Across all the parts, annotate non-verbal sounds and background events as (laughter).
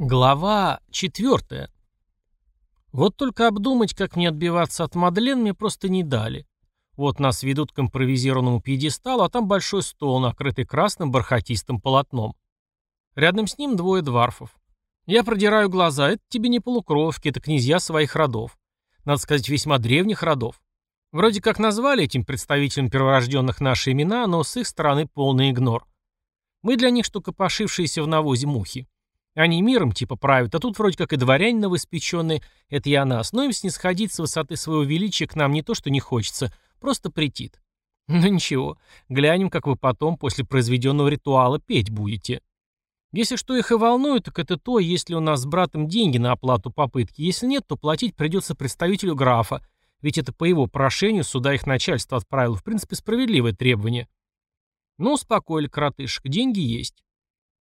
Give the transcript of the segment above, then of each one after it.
Глава четвертая. Вот только обдумать, как мне отбиваться от Мадлен, мне просто не дали. Вот нас ведут к импровизированному пьедесталу, а там большой стол, накрытый красным бархатистым полотном. Рядом с ним двое дварфов. Я продираю глаза, это тебе не полукровки, это князья своих родов. Надо сказать, весьма древних родов. Вроде как назвали этим представителям перворожденных наши имена, но с их стороны полный игнор. Мы для них что копошившиеся в навозе мухи. Они миром типа правят, а тут вроде как и дворянин новоиспеченный, это я нас, но им снисходить с высоты своего величия к нам не то что не хочется, просто претит. (laughs) Ну ничего, глянем, как вы потом, после произведенного ритуала, петь будете. Если что их и волнует, так это то, есть ли у нас с братом деньги на оплату попытки. Если нет, то платить придется представителю графа, ведь это по его прошению сюда их начальство отправило. В принципе, справедливое требование. Ну, успокоили, коротышек, деньги есть.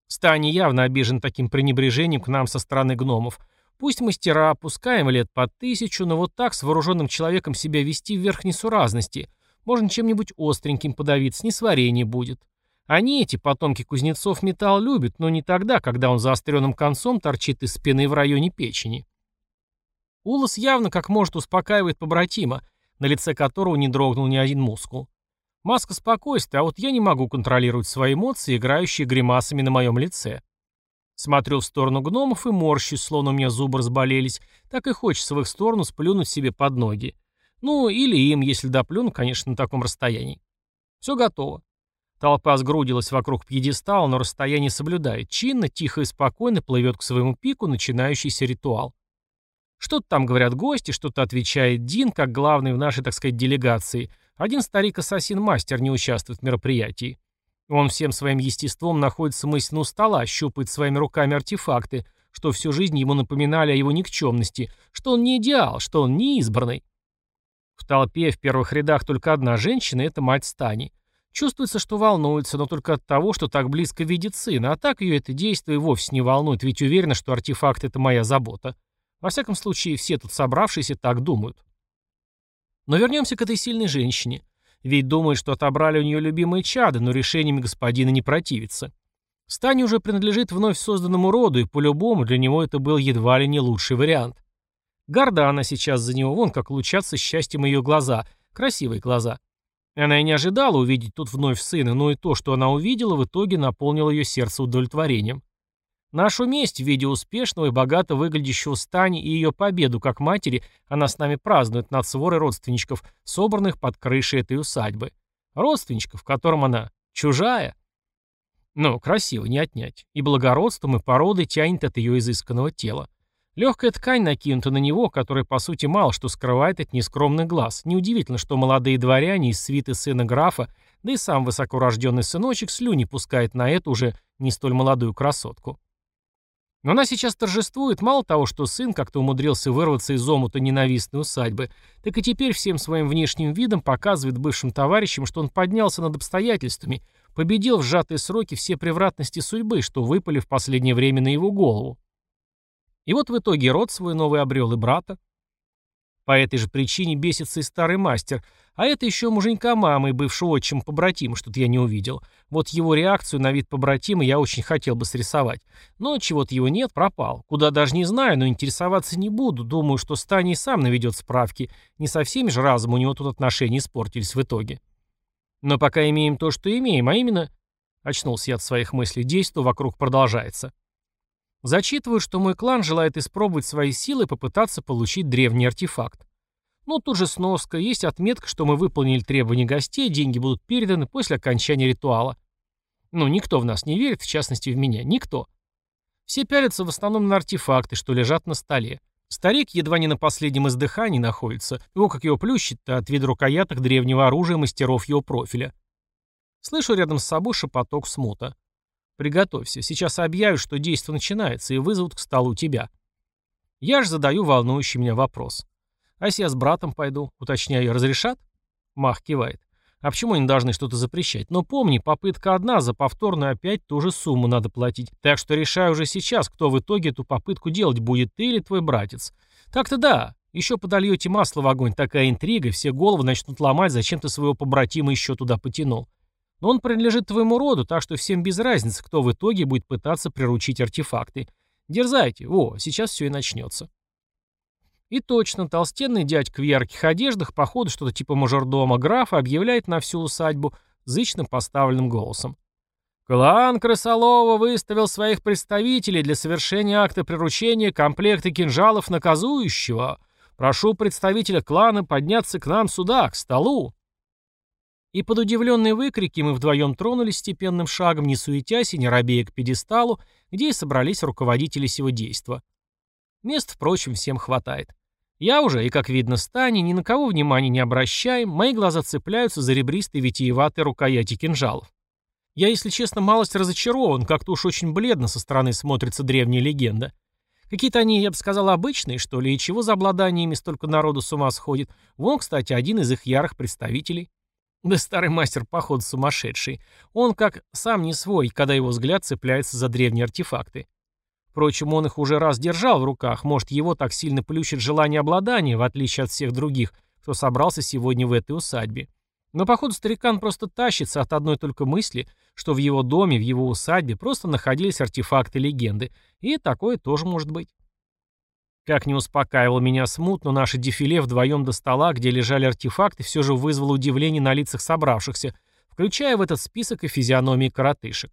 Стани явно обижен таким пренебрежением к нам со стороны гномов. Пусть мастера опускаем лет по тысячу, но вот так с вооруженным человеком себя вести вверх несуразности. Можно чем-нибудь остреньким подавиться, несварение будет. Они, эти потомки кузнецов, металл любят, но не тогда, когда он заостренным концом торчит из спины в районе печени. Улас явно как может успокаивает побратима, на лице которого не дрогнул ни один мускул. Маска спокойствия, а вот я не могу контролировать свои эмоции, играющие гримасами на моем лице. Смотрю в сторону гномов и морщусь, словно у меня зубы разболелись, так и хочется в их сторону сплюнуть себе под ноги. Ну, или им, если доплюну, конечно, на таком расстоянии. Все готово. Толпа сгрудилась вокруг пьедестала, но расстояние соблюдает. Чинно, тихо и спокойно плывет к своему пику начинающийся ритуал. Что-то там говорят гости, что-то отвечает Дин, как главный в нашей, так сказать, делегации – один старик-ассасин-мастер не участвует в мероприятии. Он всем своим естеством находится мысленно у стола, щупает своими руками артефакты, что всю жизнь ему напоминали о его никчемности, что он не идеал, что он не избранный. В толпе в первых рядах только одна женщина, это мать Стани. Чувствуется, что волнуется, но только от того, что так близко видит сына, а так ее это действие вовсе не волнует, ведь уверена, что артефакт — это моя забота. Во всяком случае, все тут собравшиеся так думают. Но вернемся к этой сильной женщине. Ведь думает, что отобрали у нее любимые чады, но решениями господина не противится. Стань уже принадлежит вновь созданному роду, и по-любому для него это был едва ли не лучший вариант. Горда она сейчас за него, вон как лучатся счастьем ее глаза, красивые глаза. Она и не ожидала увидеть тут вновь сына, но и то, что она увидела, в итоге наполнило ее сердце удовлетворением. Нашу месть в виде успешного и богато выглядящего Стани и ее победу как матери она с нами празднует над сворой родственничков, собранных под крышей этой усадьбы. Родственничков, которым она чужая. Но красиво, не отнять. И благородством, и породой тянет от ее изысканного тела. Легкая ткань накинута на него, которая, по сути, мало что скрывает от нескромных глаз. Неудивительно, что молодые дворяне из свиты сына графа, да и сам высокорожденный сыночек слюни пускает на эту уже не столь молодую красотку. Но она сейчас торжествует мало того, что сын как-то умудрился вырваться из омута ненавистной усадьбы, так и теперь всем своим внешним видом показывает бывшим товарищам, что он поднялся над обстоятельствами, победил в сжатые сроки все превратности судьбы, что выпали в последнее время на его голову. И вот в итоге род свой новый обрел и брата, по этой же причине бесится и старый мастер. А это еще муженька мамы и бывшего отчим побратима, что-то я не увидел. Вот его реакцию на вид побратима я очень хотел бы срисовать. Но чего-то его нет, пропал. Куда даже не знаю, но интересоваться не буду. Думаю, что Стани и сам наведет справки. Не со всеми же разом у него тут отношения испортились в итоге. Но пока имеем то, что имеем, а именно... Очнулся я от своих мыслей. Действо вокруг продолжается. Зачитываю, что мой клан желает испробовать свои силы и попытаться получить древний артефакт. Ну, тут же сноска, есть отметка, что мы выполнили требования гостей, деньги будут переданы после окончания ритуала. Ну, никто в нас не верит, в частности в меня, никто. Все пялятся в основном на артефакты, что лежат на столе. Старик едва не на последнем издыхании находится, его как его плющит-то от вида рукояток древнего оружия мастеров его профиля. Слышу рядом с собой шепоток смута. Приготовься, сейчас объявят, что действо начинается, и вызовут к столу тебя. Я же задаю волнующий меня вопрос. А если я с братом пойду, уточняю, разрешат? Мах кивает. А почему они должны что-то запрещать? Но помни, попытка одна, за повторную опять ту же сумму надо платить. Так что решай уже сейчас, кто в итоге эту попытку делать будет, ты или твой братец. Так-то да, еще подольете масло в огонь, такая интрига, все головы начнут ломать, зачем ты своего побратима еще туда потянул. Но он принадлежит твоему роду, так что всем без разницы, кто в итоге будет пытаться приручить артефакты. Дерзайте, во, сейчас все и начнется. И точно, толстенный дядька в ярких одеждах, походу что-то типа мажордома графа, объявляет на всю усадьбу зычно поставленным голосом. Клан Крысолова выставил своих представителей для совершения акта приручения комплекта кинжалов наказующего. Прошу представителя клана подняться к нам сюда, к столу. И под удивленные выкрики мы вдвоем тронулись степенным шагом, не суетясь и не робея к пьедесталу, где и собрались руководители сего действа. Мест, впрочем, всем хватает. Я уже, и как видно стане, ни на кого внимания не обращаем, мои глаза цепляются за ребристые витиеватые рукояти кинжалов. Я, если честно, малость разочарован, как-то уж очень бледно со стороны смотрится древняя легенда. Какие-то они, я бы сказал, обычные, что ли, и чего за обладаниями столько народу с ума сходит. Вон, кстати, один из их ярых представителей. Да старый мастер, походу, сумасшедший. Он как сам не свой, когда его взгляд цепляется за древние артефакты. Впрочем, он их уже раз держал в руках, может, его так сильно плющит желание обладания, в отличие от всех других, кто собрался сегодня в этой усадьбе. Но, походу, старикан просто тащится от одной только мысли, что в его доме, в его усадьбе просто находились артефакты легенды. И такое тоже может быть. Как не успокаивал меня смутно, наше дефиле вдвоем до стола, где лежали артефакты, все же вызвало удивление на лицах собравшихся, включая в этот список и физиономии коротышек.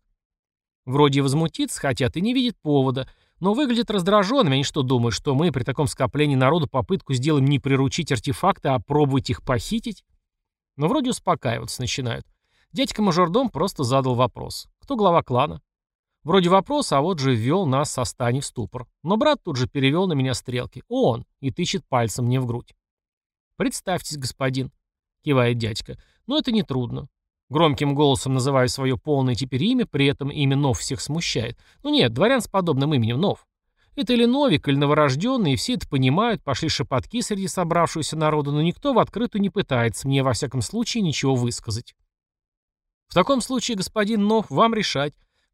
Вроде возмутиться хотят и не видят повода, но выглядят раздраженными, они что думают, что мы при таком скоплении народу попытку сделаем не приручить артефакты, а пробовать их похитить? Но вроде успокаиваться начинают. Дядька мажордом просто задал вопрос. Кто глава клана? Вроде вопрос, а вот же ввел нас со стани в ступор. Но брат тут же перевел на меня стрелки. Он! И тычет пальцем мне в грудь. «Представьтесь, господин», — кивает дядька. «Но это нетрудно. Громким голосом называю свое полное теперь имя, при этом имя Нов всех смущает. Ну нет, дворян с подобным именем Нов. Это или новик, или новорожденный, и все это понимают, пошли шепотки среди собравшегося народа, но никто в открытую не пытается мне, во всяком случае, ничего высказать. В таком случае, господин Нов, вам решать,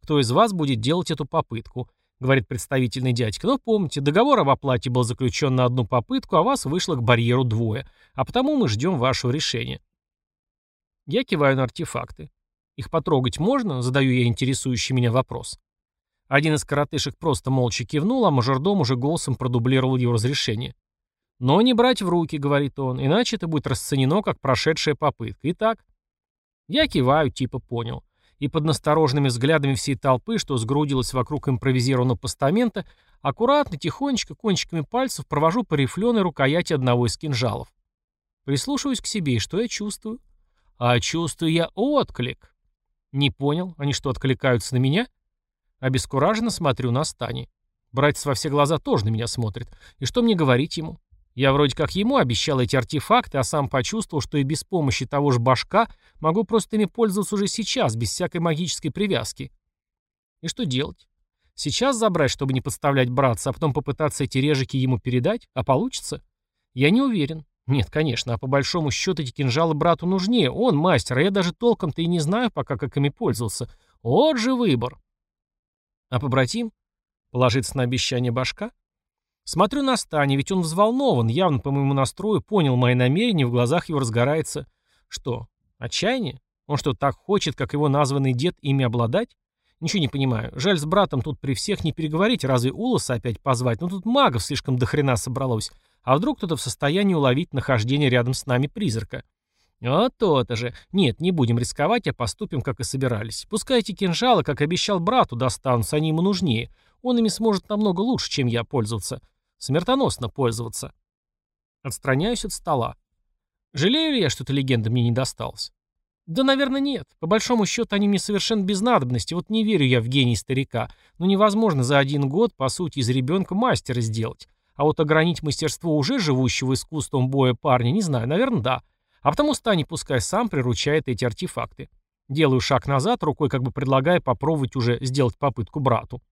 кто из вас будет делать эту попытку, говорит представительный дядька. Но помните, договор об оплате был заключен на одну попытку, а вас вышло к барьеру двое, а потому мы ждем вашего решения. Я киваю на артефакты. Их потрогать можно? Задаю я интересующий меня вопрос. Один из коротышек просто молча кивнул, а мажордом уже голосом продублировал его разрешение. «Но не брать в руки», — говорит он, — «иначе это будет расценено как прошедшая попытка. Итак». Я киваю, типа понял. И под настороженными взглядами всей толпы, что сгрудилась вокруг импровизированного постамента, аккуратно, тихонечко, кончиками пальцев провожу по рифленой рукояти одного из кинжалов. Прислушиваюсь к себе, и что я чувствую? А чувствую я отклик. Не понял, они что, откликаются на меня? Обескураженно смотрю на Стани. Братец во все глаза тоже на меня смотрит. И что мне говорить ему? Я вроде как ему обещал эти артефакты, а сам почувствовал, что и без помощи того же башка могу просто ими пользоваться уже сейчас, без всякой магической привязки. И что делать? Сейчас забрать, чтобы не подставлять братца, а потом попытаться эти режики ему передать? А получится? Я не уверен. Нет, конечно, а по большому счету эти кинжалы брату нужнее. Он мастер, а я даже толком-то и не знаю пока, как ими пользовался. Вот же выбор. А побратим? Положиться на обещание башка? Смотрю на Стани, ведь он взволнован, явно по моему настрою понял мои намерения, в глазах его разгорается... Что, отчаяние? Он что, так хочет, как его названный дед, ими обладать? Ничего не понимаю. Жаль, с братом тут при всех не переговорить, разве Улоса опять позвать? Ну тут магов слишком дохрена собралось. А вдруг кто-то в состоянии уловить нахождение рядом с нами призрака? Вот то-то же. Нет, не будем рисковать, а поступим, как и собирались. Пускай эти кинжалы, как обещал брату, достанутся, они ему нужнее. Он ими сможет намного лучше, чем я пользоваться. Смертоносно пользоваться. Отстраняюсь от стола. Жалею ли я, что эта легенда мне не досталась? Да, наверное, нет. По большому счету, они мне совершенно без надобности. Вот не верю я в гений старика. Но невозможно за один год, по сути, из ребенка мастера сделать. А вот огранить мастерство уже живущего искусством боя парня, не знаю, наверное, да. А потому Стани пускай сам приручает эти артефакты. Делаю шаг назад, рукой как бы предлагая попробовать уже сделать попытку брату.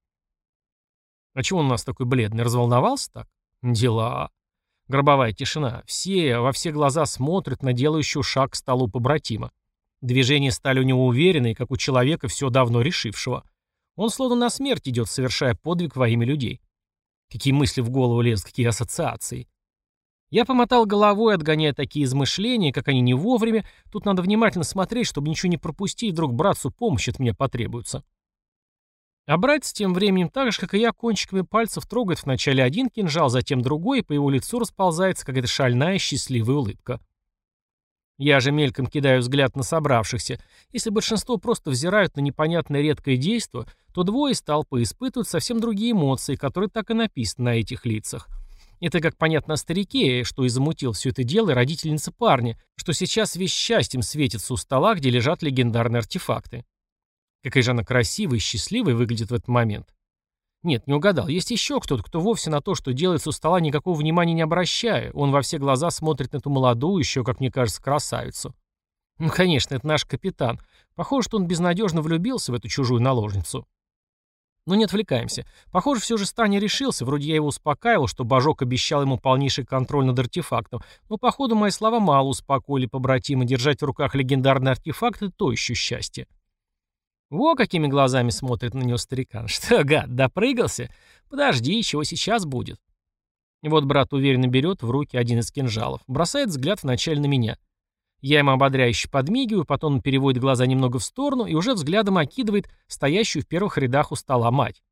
А чего он у нас такой бледный? Разволновался так? Дела. Гробовая тишина. Все, во все глаза смотрят на делающую шаг к столу побратима. Движения стали у него уверенные, как у человека, все давно решившего. Он словно на смерть идет, совершая подвиг во имя людей. Какие мысли в голову лезут, какие ассоциации. Я помотал головой, отгоняя такие измышления, как они не вовремя. Тут надо внимательно смотреть, чтобы ничего не пропустить, вдруг братцу помощь от меня потребуется. А братец тем временем так же, как и я, кончиками пальцев трогает вначале один кинжал, затем другой, и по его лицу расползается какая-то шальная счастливая улыбка. Я же мельком кидаю взгляд на собравшихся. Если большинство просто взирают на непонятное редкое действо, то двое из толпы испытывают совсем другие эмоции, которые так и написаны на этих лицах. Это, как понятно, старике, что и замутил все это дело, родительница парня, что сейчас весь счастьем светится у стола, где лежат легендарные артефакты. Какая же она красивая и счастливая выглядит в этот момент. Нет, не угадал. Есть еще кто-то, кто вовсе на то, что делается у стола, никакого внимания не обращая. Он во все глаза смотрит на эту молодую, еще, как мне кажется, красавицу. Ну, конечно, это наш капитан. Похоже, что он безнадежно влюбился в эту чужую наложницу. Но не отвлекаемся. Похоже, все же Стани решился. Вроде я его успокаивал, что Божок обещал ему полнейший контроль над артефактом. Но, походу, мои слова мало успокоили побратима. Держать в руках легендарный артефакт — это то еще счастье. Во какими глазами смотрит на него старикан. (laughs) Что, гад, допрыгался? Подожди, чего сейчас будет? Вот брат уверенно берет в руки один из кинжалов. Бросает взгляд вначале на меня. Я ему ободряюще подмигиваю, потом он переводит глаза немного в сторону и уже взглядом окидывает стоящую в первых рядах у стола мать.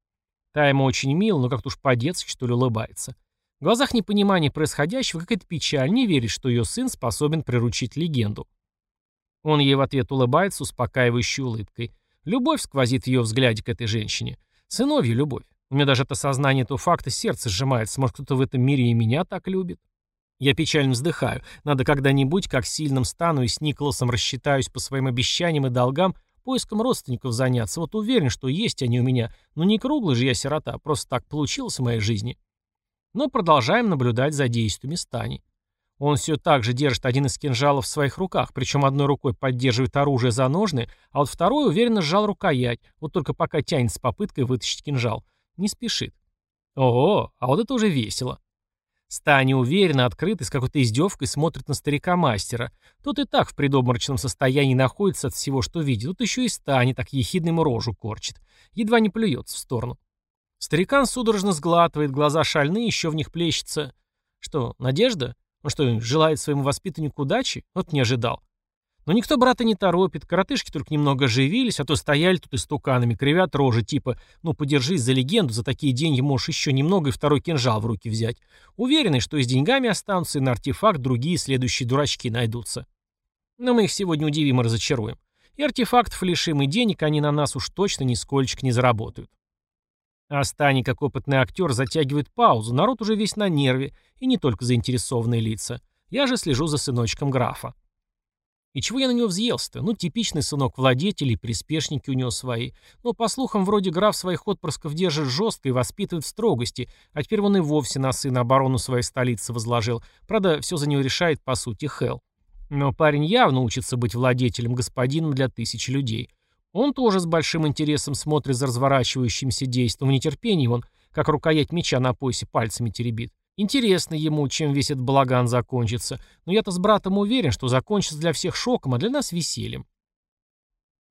Та ему очень мило, но как-то уж по-детски, что ли, улыбается. В глазах непонимания происходящего какая-то печаль, не верит, что ее сын способен приручить легенду. Он ей в ответ улыбается успокаивающей улыбкой. Любовь сквозит в ее взгляде к этой женщине. Сыновья любовь. У меня даже от осознания этого факта сердце сжимается. Может, кто-то в этом мире и меня так любит? Я печально вздыхаю. Надо когда-нибудь, как сильным стану и с Николасом рассчитаюсь по своим обещаниям и долгам, поиском родственников заняться. Вот уверен, что есть они у меня. Но не круглый же я сирота, просто так получилось в моей жизни. Но продолжаем наблюдать за действиями Стани. Он все так же держит один из кинжалов в своих руках, причем одной рукой поддерживает оружие за ножны, а вот второй уверенно сжал рукоять, вот только пока тянет с попыткой вытащить кинжал. Не спешит. Ого, а вот это уже весело. Стани уверенно, открыто, с какой-то издевкой смотрит на старика-мастера. Тот и так в предобморочном состоянии находится от всего, что видит. Тут еще и Стани так ехидно ему рожу корчит. Едва не плюется в сторону. Старикан судорожно сглатывает, глаза шальные, еще в них плещется. Что, надежда? Он что, желает своему воспитаннику удачи? Вот не ожидал. Но никто брата не торопит, коротышки только немного оживились, а то стояли тут истуканами, кривят рожи, типа «ну подержись за легенду, за такие деньги можешь еще немного и второй кинжал в руки взять». Уверены, что и с деньгами останутся, и на артефакт другие следующие дурачки найдутся. Но мы их сегодня удивим и разочаруем. И артефактов лишим, и денег они на нас уж точно нисколько не заработают. А Стани, как опытный актер, затягивает паузу, народ уже весь на нерве, и не только заинтересованные лица. Я же слежу за сыночком графа. И чего я на него взъелся-то? Ну, типичный сынок владетелей, приспешники у него свои. Но, по слухам, вроде граф своих отпрысков держит жестко и воспитывает в строгости, а теперь он и вовсе на сына оборону своей столицы возложил. Правда, все за него решает, по сути, Хелл. Но парень явно учится быть владетелем, господином для тысяч людей. Он тоже с большим интересом смотрит за разворачивающимся действием. В нетерпении он, как рукоять меча на поясе, пальцами теребит. Интересно ему, чем весь этот балаган закончится. Но я-то с братом уверен, что закончится для всех шоком, а для нас весельем.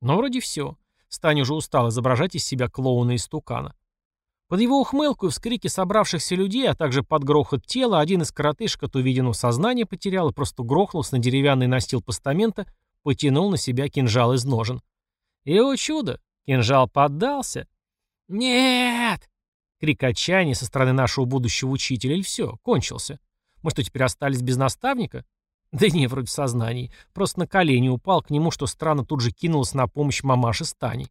Но вроде все. Стань уже устал изображать из себя клоуна и стукана. Под его ухмылку и вскрики собравшихся людей, а также под грохот тела, один из коротышек от увиденного сознания потерял и просто грохнулся на деревянный настил постамента, потянул на себя кинжал из ножен. И, о чудо, кинжал поддался. «Нет!» Крик отчаяния со стороны нашего будущего учителя, или все, кончился. Мы что, теперь остались без наставника? Да не, вроде в сознании. Просто на колени упал к нему, что странно тут же кинулась на помощь мамаше Стани.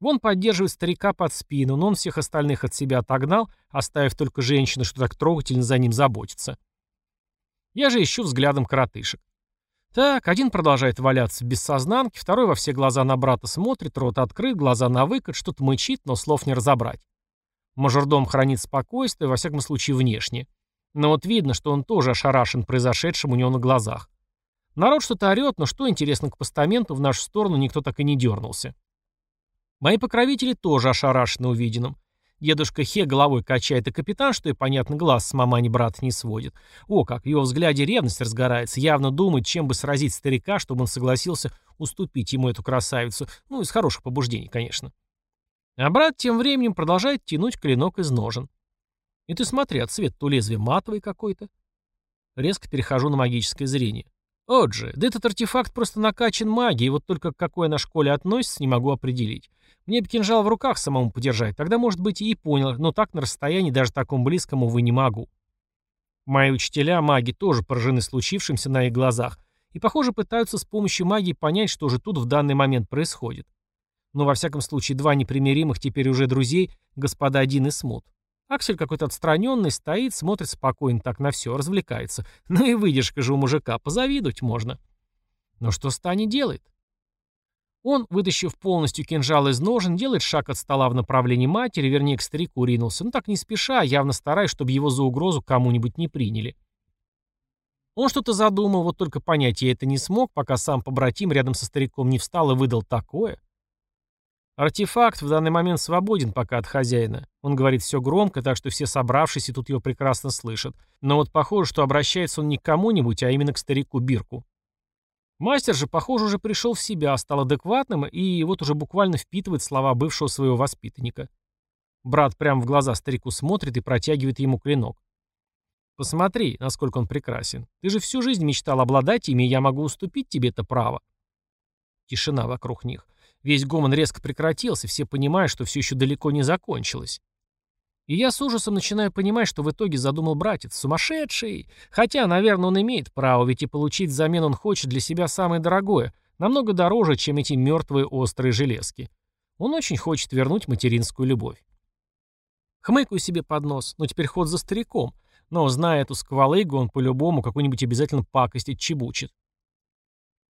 Вон поддерживает старика под спину, но он всех остальных от себя отогнал, оставив только женщину, что так трогательно за ним заботится. Я же ищу взглядом коротышек. Так, один продолжает валяться без сознанки, второй во все глаза на брата смотрит, рот открыт, глаза на выкат, что-то мычит, но слов не разобрать. Мажордом хранит спокойствие, во всяком случае внешне. Но вот видно, что он тоже ошарашен произошедшим у него на глазах. Народ что-то орет, но что интересно, к постаменту в нашу сторону никто так и не дернулся. Мои покровители тоже ошарашены увиденным. Дедушка Хе головой качает, и капитан, что и, понятно, глаз с мамани брата не сводит. О, как в его взгляде ревность разгорается, явно думает, чем бы сразить старика, чтобы он согласился уступить ему эту красавицу. Ну, из хороших побуждений, конечно. А брат тем временем продолжает тянуть клинок из ножен. И ты смотри, а цвет у лезвия матовый какой-то. Резко перехожу на магическое зрение. Же, да этот артефакт просто накачан магией, вот только к какой она школе относится, не могу определить. Мне бы кинжал в руках самому подержать, тогда, может быть, и понял, но так на расстоянии, даже таком близком, увы, не могу. Мои учителя, маги, тоже поражены случившимся на их глазах, и, похоже, пытаются с помощью магии понять, что же тут в данный момент происходит. Но, во всяком случае, два непримиримых теперь уже друзей, господа один и Смут. Аксель какой-то отстраненный, стоит, смотрит спокойно так на все, развлекается. (laughs) Ну и выдержка же у мужика, позавидовать можно. Но что Стани делает? Он, вытащив полностью кинжал из ножен, делает шаг от стола в направлении матери, вернее, к старику ринулся, ну так не спеша, явно стараясь, чтобы его за угрозу кому-нибудь не приняли. Он что-то задумал, вот только понять я это не смог, пока сам побратим рядом со стариком не встал и выдал такое. Артефакт в данный момент свободен пока от хозяина. Он говорит все громко, так что все собравшиеся тут его прекрасно слышат. Но вот похоже, что обращается он не к кому-нибудь, а именно к старику Бирку. Мастер же, похоже, уже пришел в себя, стал адекватным и вот уже буквально впитывает слова бывшего своего воспитанника. Брат прямо в глаза старику смотрит и протягивает ему клинок. Посмотри, насколько он прекрасен. Ты же всю жизнь мечтал обладать ими, и я могу уступить тебе это право. Тишина вокруг них. Весь гомон резко прекратился, все понимают, что все еще далеко не закончилось. И я с ужасом начинаю понимать, что в итоге задумал братец. Сумасшедший! Хотя, наверное, он имеет право, ведь и получить взамен он хочет для себя самое дорогое, намного дороже, чем эти мертвые острые железки. Он очень хочет вернуть материнскую любовь. Хмыкаю себе под нос, но теперь ход за стариком. Но, зная эту сквалыгу, он по-любому какую-нибудь обязательно пакость отчебучит.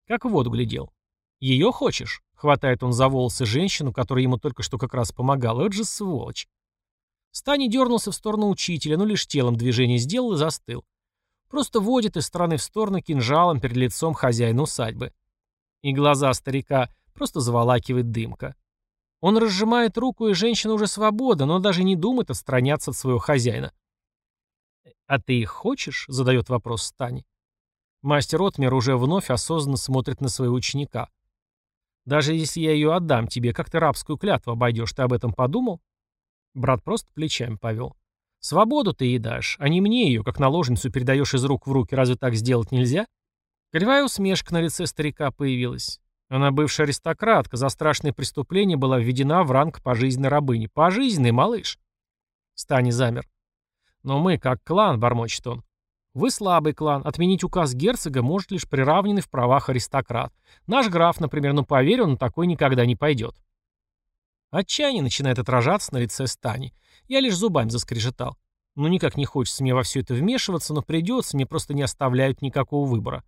Как в воду глядел. «Ее хочешь?» — хватает он за волосы женщину, которая ему только что как раз помогала. Это же сволочь. Стани дернулся в сторону учителя, но лишь телом движение сделал и застыл. Просто водит из стороны в сторону кинжалом перед лицом хозяина усадьбы. И глаза старика просто заволакивает дымка. Он разжимает руку, и женщина уже свободна, но даже не думает отстраняться от своего хозяина. «А ты их хочешь?» — задает вопрос Стани. Мастер Отмер уже вновь осознанно смотрит на своего ученика. «Даже если я ее отдам тебе, как ты рабскую клятву обойдешь, ты об этом подумал?» Брат просто плечами повел. «Свободу ты ей дашь, а не мне ее, как наложницу, передаешь из рук в руки. Разве так сделать нельзя?» Кривая усмешка на лице старика появилась. Она бывшая аристократка, за страшное преступление была введена в ранг пожизненной рабыни. Пожизненный, малыш. Стани замер. Но мы, как клан, бормочет он. Вы слабый клан. Отменить указ герцога может лишь приравненный в правах аристократ. Наш граф, например, ну поверь, он такой никогда не пойдет. Отчаяние начинает отражаться на лице Стани. Я лишь зубами заскрежетал. Ну никак не хочется мне во все это вмешиваться, но придется, мне просто не оставляют никакого выбора.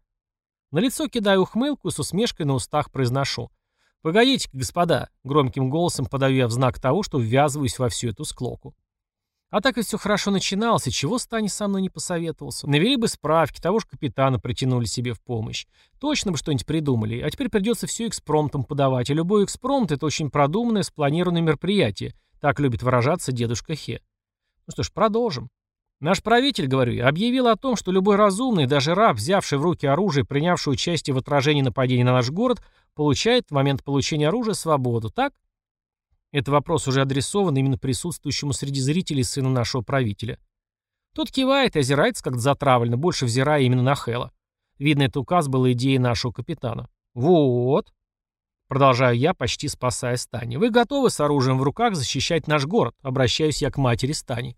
На лицо кидаю ухмылку и с усмешкой на устах произношу. «Погодите господа», — громким голосом подаю я в знак того, что ввязываюсь во всю эту склоку. А так ведь все хорошо начиналось, и чего Стани со мной не посоветовался? Навели бы справки, того же капитана притянули себе в помощь. Точно бы что-нибудь придумали. А теперь придется все экспромтом подавать. И любой экспромт — это очень продуманное, спланированное мероприятие. Так любит выражаться дедушка Хе. Ну что ж, продолжим. Наш правитель, говорю я, объявил о том, что любой разумный, даже раб, взявший в руки оружие, принявший участие в отражении нападения на наш город, получает в момент получения оружия свободу, так? Это вопрос уже адресован именно присутствующему среди зрителей сыну нашего правителя. Тот кивает и озирается как-то затравленно, больше взирая именно на Хэла. Видно, это указ был идеей нашего капитана. «Вот», — продолжаю я, почти спасая Стани, — «вы готовы с оружием в руках защищать наш город?» Обращаюсь я к матери Стани.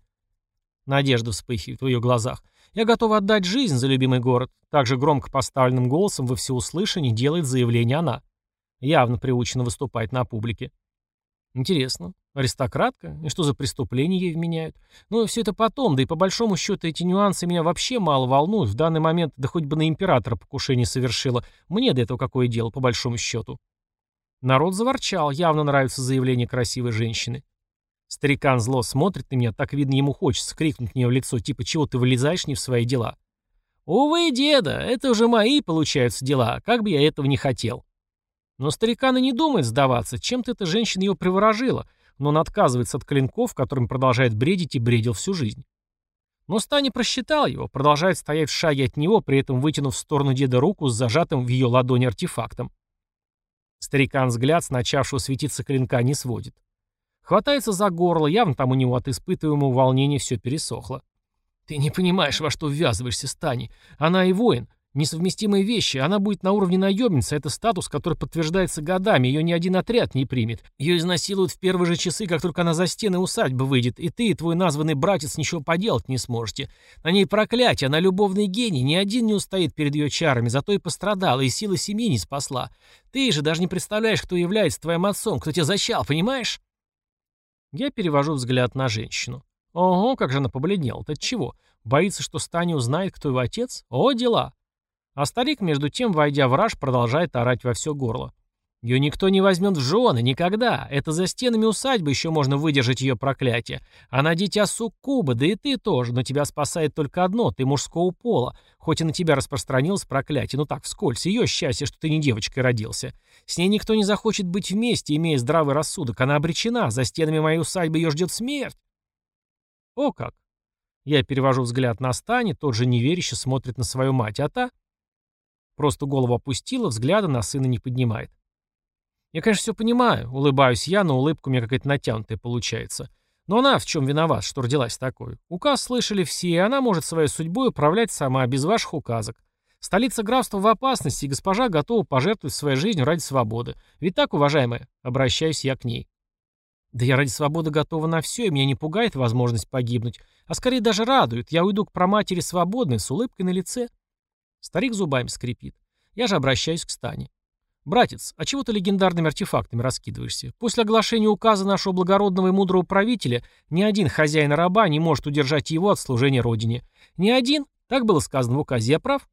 Надежда вспыхивает в ее глазах. «Я готов отдать жизнь за любимый город», — также громко поставленным голосом во всеуслышание делает заявление она. Явно приучена выступать на публике. Интересно. Аристократка? И что за преступление ей вменяют? Ну, все это потом, да и по большому счету эти нюансы меня вообще мало волнуют. В данный момент, да хоть бы на императора покушение совершила. Мне до этого какое дело, по большому счету. Народ заворчал, явно нравится заявление красивой женщины. Старикан зло смотрит на меня, так видно ему хочется крикнуть мне в лицо, типа «Чего ты вылезаешь не в свои дела?» «Увы, деда, это уже мои, получаются, дела, как бы я этого не хотел». Но старикан и не думает сдаваться, чем-то эта женщина его приворожила, но он отказывается от клинков, которым продолжает бредить и бредил всю жизнь. Но Стани просчитал его, продолжает стоять в шаге от него, при этом вытянув в сторону деда руку с зажатым в ее ладони артефактом. Старикан взгляд с начавшего светиться клинка не сводит. Хватается за горло, явно там у него от испытываемого волнения все пересохло. «Ты не понимаешь, во что ввязываешься, Стани. Она и воин. Несовместимые вещи. Она будет на уровне наемницы. Это статус, который подтверждается годами. Ее ни один отряд не примет. Ее изнасилуют в первые же часы, как только она за стены усадьбы выйдет. И ты, и твой названный братец ничего поделать не сможете. На ней проклятие. Она любовный гений. Ни один не устоит перед ее чарами. Зато и пострадала, и сила семьи не спасла. Ты же даже не представляешь, кто является твоим отцом, кто тебя зачал, понимаешь? Я перевожу взгляд на женщину. Ого, как же она побледнела. От чего? Боится, что Стани узнает, кто его отец? О, дела. А старик, между тем, войдя в раж, продолжает орать во все горло. Ее никто не возьмет в жены, никогда. Это за стенами усадьбы еще можно выдержать ее проклятие. Она дитя суккуба, да и ты тоже, но тебя спасает только одно, ты мужского пола. Хоть и на тебя распространилось проклятие, ну так, вскользь, ее счастье, что ты не девочкой родился. С ней никто не захочет быть вместе, имея здравый рассудок. Она обречена, за стенами моей усадьбы ее ждет смерть. О как! Я перевожу взгляд на Стани, тот же неверяще смотрит на свою мать, а та... Просто голову опустила, взгляда на сына не поднимает. Я, конечно, все понимаю, улыбаюсь я, но улыбка у меня какая-то натянутая получается. Но она в чем виноват, что родилась такой? Указ слышали все, и она может своей судьбой управлять сама, без ваших указок. Столица графства в опасности, и госпожа готова пожертвовать своей жизнью ради свободы. Ведь так, уважаемая, обращаюсь я к ней. Да я ради свободы готова на все, и меня не пугает возможность погибнуть, а скорее даже радует. Я уйду к проматери свободной, с улыбкой на лице. Старик зубами скрипит. Я же обращаюсь к Стане. «Братец, а чего ты легендарными артефактами раскидываешься? После оглашения указа нашего благородного и мудрого правителя ни один хозяин раба не может удержать его от служения родине. Ни один? Так было сказано в указе, я прав?»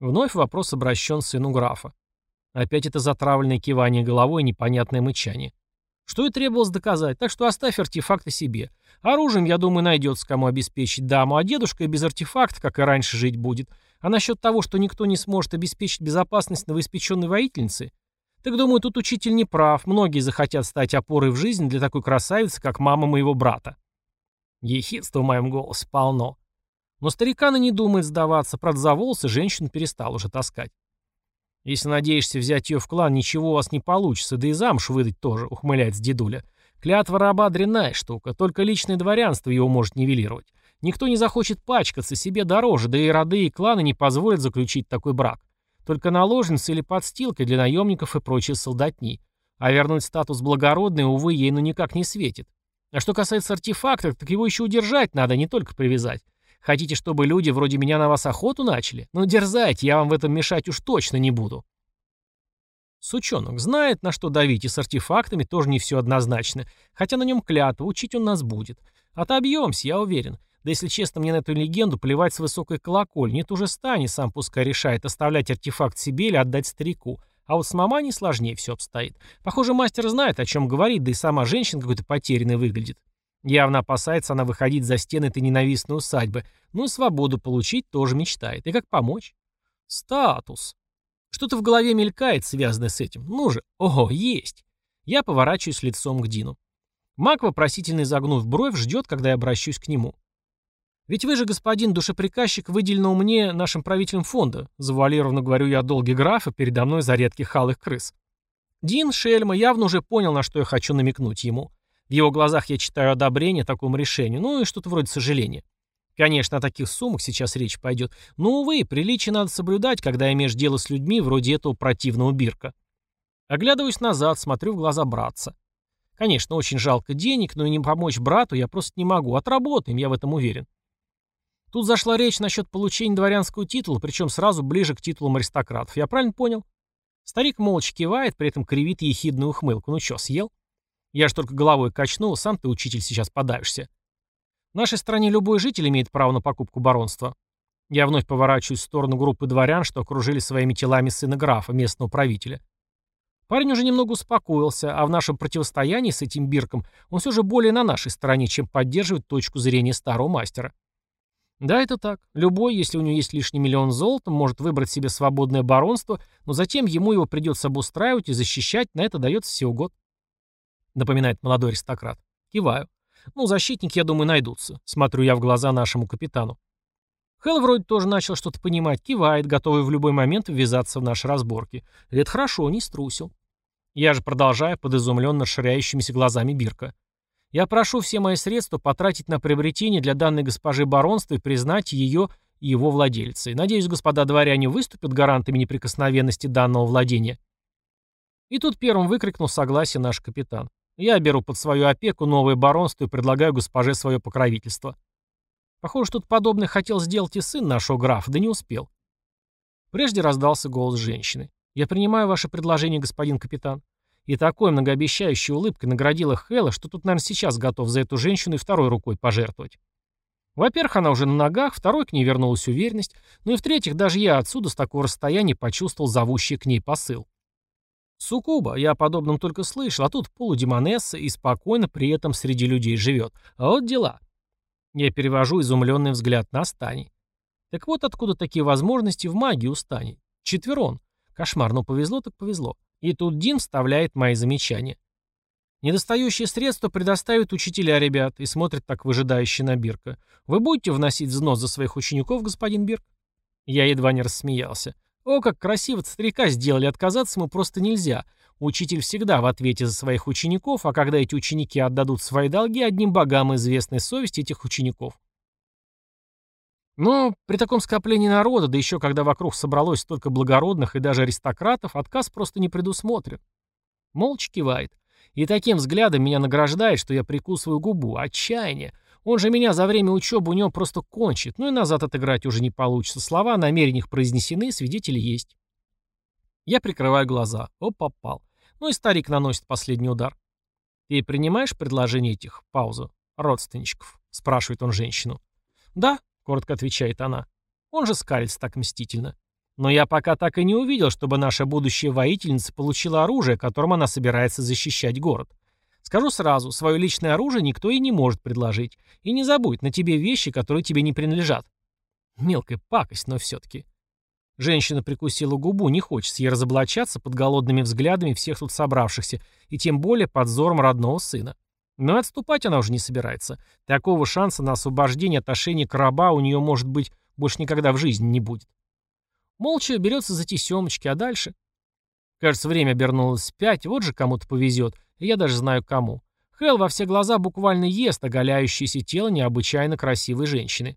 Вновь вопрос обращен сыну графа. Опять это затравленное кивание головой и непонятное мычание. Что и требовалось доказать, так что оставь артефакты себе. Оружием, я думаю, найдется кому обеспечить даму, а дедушка и без артефакта, как и раньше, жить будет. А насчет того, что никто не сможет обеспечить безопасность новоиспеченной воительницы? Так думаю, тут учитель не прав. Многие захотят стать опорой в жизни для такой красавицы, как мама моего брата. Ехидство в моем голосе полно. Но старикана не думает сдаваться, правда, за волосы женщину перестал уже таскать. «Если надеешься взять ее в клан, ничего у вас не получится, да и замуж выдать тоже», — ухмыляется дедуля. «Клятва раба — дрянная штука, только личное дворянство его может нивелировать. Никто не захочет пачкаться, себе дороже, да и роды и кланы не позволят заключить такой брак. Только наложница или подстилка для наемников и прочей солдатни. А вернуть статус благородный, увы, ей ну никак не светит. А что касается артефактов, так его еще удержать надо, не только привязать. Хотите, чтобы люди вроде меня на вас охоту начали? Ну дерзайте, я вам в этом мешать уж точно не буду. Сучонок знает, на что давить, и с артефактами тоже не все однозначно. Хотя на нем клятва, учить он нас будет. Отобьемся, я уверен. Да если честно, мне на эту легенду плевать с высокой колокольни. Это уже Стани сам пускай решает, оставлять артефакт себе или отдать старику. А вот с маманей сложнее все обстоит. Похоже, мастер знает, о чем говорит, да и сама женщина какой-то потерянной выглядит. Явно опасается она выходить за стены этой ненавистной усадьбы. Ну и свободу получить тоже мечтает. И как помочь? Статус. Что-то в голове мелькает, связанное с этим. Ну же, ого, есть. Я поворачиваюсь лицом к Дину. Маг, вопросительно изогнув бровь, ждет, когда я обращусь к нему. «Ведь вы же, господин душеприказчик, выделенного мне нашим правителем фонда», завуалированно говорю я о долге графа передо мной за редких халых крыс. Дин Шельма явно уже понял, на что я хочу намекнуть ему. В его глазах я читаю одобрение такому решению, ну и что-то вроде сожаления. Конечно, о таких суммах сейчас речь пойдет, но, увы, приличие надо соблюдать, когда имеешь дело с людьми вроде этого противного Бирка. Оглядываюсь назад, смотрю в глаза братца. Конечно, очень жалко денег, но и не помочь брату я просто не могу. Отработаем, я в этом уверен. Тут зашла речь насчет получения дворянского титула, причем сразу ближе к титулам аристократов. Я правильно понял? Старик молча кивает, при этом кривит ехидную ухмылку. Ну чё, съел? Я ж только головой качнул, сам ты, учитель, сейчас подавишься. В нашей стране любой житель имеет право на покупку баронства. Я вновь поворачиваюсь в сторону группы дворян, что окружили своими телами сына графа, местного правителя. Парень уже немного успокоился, а в нашем противостоянии с этим Бирком он все же более на нашей стороне, чем поддерживает точку зрения старого мастера. Да, это так. Любой, если у него есть лишний миллион золота, может выбрать себе свободное баронство, но затем ему его придется обустраивать и защищать, на это дается всего год. Напоминает молодой аристократ. Киваю. Ну, защитники, я думаю, найдутся. Смотрю я в глаза нашему капитану. Хелл вроде тоже начал что-то понимать, кивает, готовый в любой момент ввязаться в наши разборки. Это хорошо, не струсил. Я же продолжаю под изумленно ширяющимися глазами Бирка. Я прошу все мои средства потратить на приобретение для данной госпожи баронства и признать ее его владельцей. Надеюсь, господа дворяне выступят гарантами неприкосновенности данного владения. И тут первым выкрикнул согласие наш капитан. Я беру под свою опеку новое баронство и предлагаю госпоже свое покровительство. Похоже, что тут подобное хотел сделать и сын нашего графа, да не успел. Прежде раздался голос женщины. «Я принимаю ваше предложение, господин капитан». И такой многообещающей улыбкой наградила Хэлла, что тут, наверное, сейчас готов за эту женщину и второй рукой пожертвовать. Во-первых, она уже на ногах, второй, к ней вернулась уверенность, ну и в-третьих, даже я отсюда с такого расстояния почувствовал зовущий к ней посыл. Сукуба, я о подобном только слышал, а тут полудемонесса и спокойно при этом среди людей живет. А вот дела. Я перевожу изумленный взгляд на Стани. Так вот откуда такие возможности в магии у Стани. Четверон. Кошмар, но повезло так повезло. И тут Дин вставляет мои замечания. Недостающие средства предоставят учителя, ребят, и смотрит так выжидающе на Бирка. Вы будете вносить взнос за своих учеников, господин Бирк? Я едва не рассмеялся. О, как красиво старика сделали, отказаться ему просто нельзя. Учитель всегда в ответе за своих учеников, а когда эти ученики отдадут свои долги, одним богам известной совесть этих учеников. Но при таком скоплении народа, да еще когда вокруг собралось столько благородных и даже аристократов, отказ просто не предусмотрен. Молча кивает. И таким взглядом меня награждает, что я прикусываю губу. Отчаяние. Он же меня за время учебы у него просто кончит, ну и назад отыграть уже не получится. Слова о произнесены, свидетели есть. Я прикрываю глаза. О, попал. Ну и старик наносит последний удар. «Ты принимаешь предложение этих, паузу, родственничков?» — спрашивает он женщину. «Да», — коротко отвечает она. Он же скалится так мстительно. «Но я пока так и не увидел, чтобы наша будущая воительница получила оружие, которым она собирается защищать город. Скажу сразу, свое личное оружие никто и не может предложить. И не забудь, на тебе вещи, которые тебе не принадлежат. Мелкая пакость, но все-таки. Женщина прикусила губу, не хочется ей разоблачаться под голодными взглядами всех тут собравшихся, и тем более под взором родного сына. Но отступать она уже не собирается. Такого шанса на освобождение от ошейника раба у нее, может быть, больше никогда в жизни не будет. Молча берется за тесемочки, а дальше... Кажется, время обернулось пять, вот же кому-то повезет, я даже знаю кому. Хелл во все глаза буквально ест оголяющееся тело необычайно красивой женщины.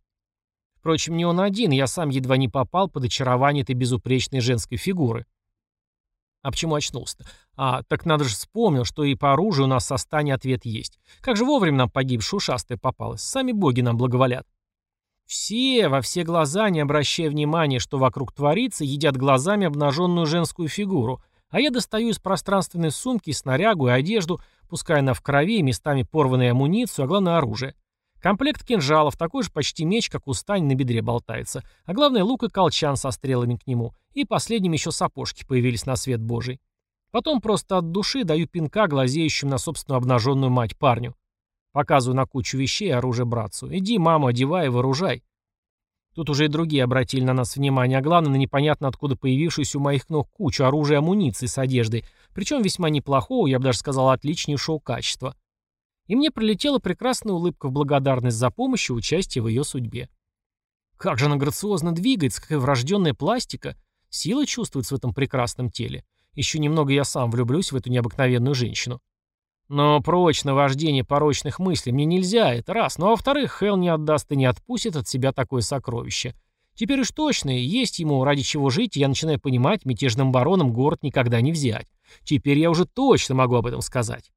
Впрочем, не он один, я сам едва не попал под очарование этой безупречной женской фигуры. А почему очнулся-то? А, так надо же вспомнил, что и по оружию у нас со стани ответ есть. Как же вовремя нам погибшая ушастая попалась. Сами боги нам благоволят. Все, во все глаза, не обращая внимания, что вокруг творится, едят глазами обнаженную женскую фигуру, а я достаю из пространственной сумки снарягу и одежду, пуская на в крови и местами порванную амуницию, а главное оружие. Комплект кинжалов, такой же почти меч, как у Стани на бедре болтается, а главное лук и колчан со стрелами к нему, и последним еще сапожки появились на свет божий. Потом просто от души даю пинка глазеющим на собственную обнаженную мать парню. Показываю на кучу вещей оружие братцу. Иди, мама, одевай и вооружай. Тут уже и другие обратили на нас внимание, а главное, на непонятно откуда появившуюся у моих ног кучу оружия и амуниции с одеждой, причем весьма неплохого, я бы даже сказал, отличнейшего качества. И мне прилетела прекрасная улыбка в благодарность за помощь и участие в ее судьбе. Как же она грациозно двигается, какая врожденная пластика. Сила чувствуется в этом прекрасном теле. Еще немного я сам влюблюсь в эту необыкновенную женщину. Но прочь вождение порочных мыслей мне нельзя, это раз. Ну а во-вторых, Хелл не отдаст и не отпустит от себя такое сокровище. Теперь уж точно, есть ему ради чего жить, я начинаю понимать, мятежным бароном город никогда не взять. Теперь я уже точно могу об этом сказать.